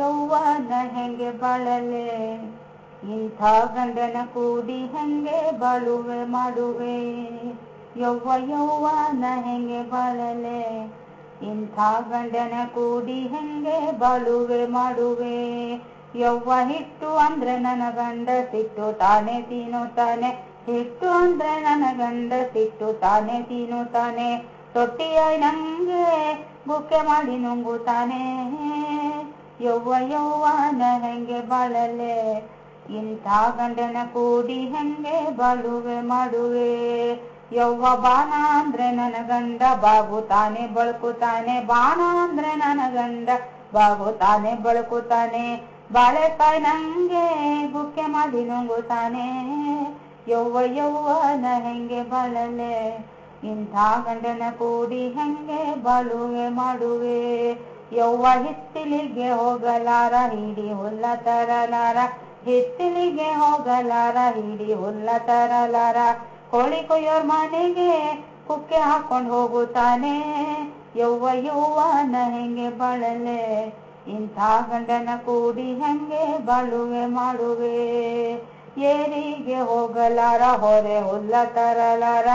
ಯೌವನ ಹೆಂಗೆ ಬಾಳಲೆ, ಇಂಥ ಗಂಡನ ಕೂಡಿ ಹೆಂಗೆ ಬಾಳುವೆ ಮಾಡುವೆ? ಯೌವ ಯೌವನ ಹೆಂಗೆ ಬಾಳಲೆ, ಇಂಥ ಗಂಡನ ಕೂಡಿ ಹೆಂಗೆ ಬಾಳುವೆ ಮಾಡುವೆ? ಯವ್ವ, ಹಿಟ್ಟು ಅಂದ್ರೆ ನನ್ನ ಗಂಡ ಸಿಟ್ಟು ತಾನೆ. ತಿನ್ನುತ್ತಾನೆ ಹಿಟ್ಟು ಅಂದ್ರೆ ನನ್ನ ಗಂಡ ಸಿಟ್ಟು ತಾನೆ. ತಿನ್ನುತ್ತಾನೆ ತೊಟ್ಟಿಯಾಯ್ ನಂಗೆ ಬುಕ್ಕೆ ಮಾಡಿ ನುಂಗುತ್ತಾನೆ ಯವ್ವ ಯೌವನ ಹೆಂಗೆ ಬಾಳಲೆ, ಇಂಥ ಗಂಡನ ಕೂಡಿ ಹೆಂಗೆ ಬಾಳುವೆ ಮಾಡುವೆ? ಯವ್ವ ಬಾಣ ಅಂದ್ರೆ ನನ್ನ ಗಂಡ ಬಾಗುತ್ತಾನೆ, ಬಳಕುತ್ತಾನೆ. ಬಾಣ ಅಂದ್ರೆ ನನ್ನ ಗಂಡ ಬಾಗುತ್ತಾನೆ, ಬಳಕುತ್ತಾನೆ. ಬಾಳೆಕಾಯಿ ನಂಗೆ ಗುಕ್ಕೆ ಮಾಡಿ ನುಂಗುತ್ತಾನೆ. ಯವ್ವ ಯೌವನ ಹೆಂಗೆ ಬಾಳಲೆ, ಇಂಥ ಗಂಡನ ಕೂಡಿ ಹೆಂಗೆ ಬಾಳುವೆ ಮಾಡುವೆ? ಯವ್ವ ಹಿತ್ತಿಲಿಗೆ ಹೋಗಲಾರ, ಹಿಡಿ ಹುಲ್ಲ ತರಲಾರ ಹಿತ್ತಿಲಿಗೆ ಹೋಗಲಾರ, ಹಿಡಿ ಹುಲ್ಲ ತರಲಾರ ಕೋಳಿ ಕೊಯ್ಯೋರ್ ಮನೆಗೆ ಕುಕ್ಕೆ ಹಾಕೊಂಡು ಹೋಗುತ್ತಾನೆ. ಯವ್ವ ನ ಹೆಂಗೆ ಬಳಲೆ? ಇಂಥ ಗಂಡನ ಕೂಡಿ ಹೆಂಗೆ ಬಳುವೆ ಮಾಡುವೆ? ಏರಿಗೆ ಹೋಗಲಾರ, ಹೊರೆ ಹುಲ್ಲ ತರಲಾರ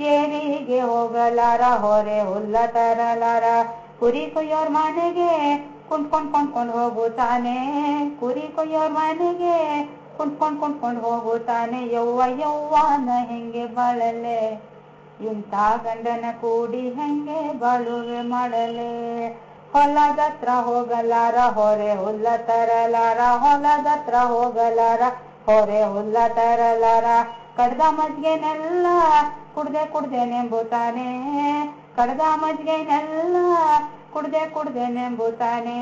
ಏರಿಗೆ ಹೋಗಲಾರ, ಹೊರೆ ಹುಲ್ಲ ತರಲಾರ ಕುರಿ ಕೊಯ್ಯೋರ್ ಮನೆಗೆ ಕುಂತ್ಕೊಂಡ್ ಕೊಂಡ್ಕೊಂಡು ಹೋಗುತ್ತಾನೆ. ಕುರಿ ಕೊಯ್ಯೋರ್ ಮನೆಗೆ ಕುಂತ್ಕೊಂಡ್ ಕೊಂಡ್ಕೊಂಡು ಹೋಗುತ್ತಾನೆ. ಯವ್ವ ಯೌವನ ಹೆಂಗೆ ಬಾಳಲೆ? ಇಂಥ ಗಂಡನ ಕೂಡಿ ಹೆಂಗೆ ಬಾಳುವೆ ಮಾಡಲೆ? ಹೊಲದತ್ರ ಹೋಗಲಾರ, ಹೊರೆ ಹುಲ್ಲ ತರಲಾರ. ಹೊಲದತ್ರ ಹೋಗಲಾರ, ಹೊರೆ ಹುಲ್ಲ ತರಲಾರ. ಕಡ್ದ ಮಜ್ಗೆನೆಲ್ಲ ಕುಡ್ದೆ ಕುಡ್ದೆ ನೆಂಬುತ್ತಾನೆ. ಕಡ್ದ ಮಜ್ಗೆನೆಲ್ಲ ಕುಡ್ದೆ ಕುಡ್ದೆ ನೆಂಬುತ್ತಾನೆ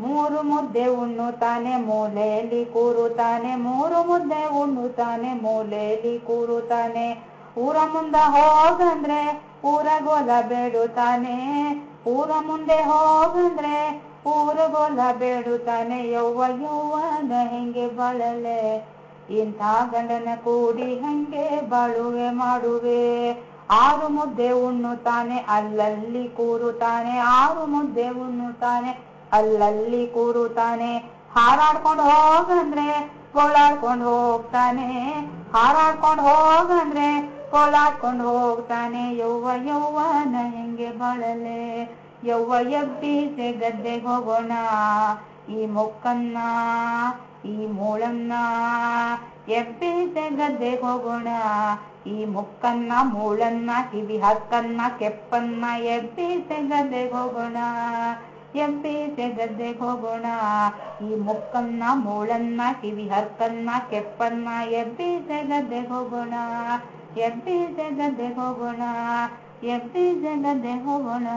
ಮೂರು ಮುದ್ದೆ ಉಣ್ಣುತ್ತಾನೆ, ಮೂಲೆಯಲ್ಲಿ ಕೂರುತ್ತಾನೆ. ಮೂರು ಮುದ್ದೆ ಉಣ್ಣುತ್ತಾನೆ, ಮೂಲೆಯಲ್ಲಿ ಕೂರುತ್ತಾನೆ. ಊರ ಮುಂದ ಹೋಗಂದ್ರೆ ಊರಗೋಲ ಬೇಡುತ್ತಾನೆ. ಊರ ಮುಂದೆ ಹೋಗಂದ್ರೆ ಊರಗೋಲ ಬೇಡುತ್ತಾನೆ. ಯವ್ವ ಯೌವನ ಹೆಂಗೆ ಬಾಳಲೆ? ಇಂಥ ಗಂಡನ ಕೂಡಿ ಹಂಗೆ ಬಾಳುವೆ ಮಾಡುವೆ. ಆರು ಮುದ್ದೆ ಉಣ್ಣುತ್ತಾನೆ ಅಲ್ಲಲ್ಲಿ ಕೂರುತ್ತಾನೆ ಆರು ಮುದ್ದೆ ಉಣ್ಣುತ್ತಾನೆ ಅಲ್ಲಲ್ಲಿ ಕೂರುತ್ತಾನೆ ಹಾರಾಡ್ಕೊಂಡು ಹೋಗಂದ್ರೆ ಕೋಲಾಡ್ಕೊಂಡು ಹೋಗ್ತಾನೆ. ಹಾರಾಡ್ಕೊಂಡು ಹೋಗಂದ್ರೆ ಕೋಲಾಡ್ಕೊಂಡು ಹೋಗ್ತಾನೆ. ಯವ್ವ ಯೌವನ ಹೆಂಗೆ ಬಾಳಲೆ? ಯವ್ವ, ಎಬ್ಬೀಸೆ ಗದ್ದೆಗೆ ಹೋಗೋಣ. ಈ ಮೊಕ್ಕನ್ನ, ಈ ಮೂಳನ್ನ ಎಬ್ಬೀಸೆ ಗದ್ದೆಗೆ ಹೋಗೋಣ ಈ ಮುಕ್ಕನ್ನ ಮೂಳನ್ನ ಕಿವಿ ಹಕ್ಕನ್ನ ಕೆಪ್ಪನ್ನ ಎಬ್ಬೀಸೆ ಗದ್ದೆಗೆ ಹೋಗೋಣ ಎಬ್ಬೀಸೆ ಗದ್ದೆಗೆ ಹೋಗೋಣ ಈ ಮುಕ್ಕನ್ನ ಮೂಳನ್ನ ಕಿವಿ ಹರ್ಕನ್ನ ಕೆಪ್ಪನ್ನ ಎಬ್ಬೀಸೆ ಗದ್ದೆಗೆ ಹೋಗೋಣ ಎಬ್ಬೀಸೆ ಗದ್ದೆಗೆ ಹೋಗೋಣ ಎಬ್ಬೀಸೆ ಗದ್ದೆಗೆ ಹೋಗೋಣ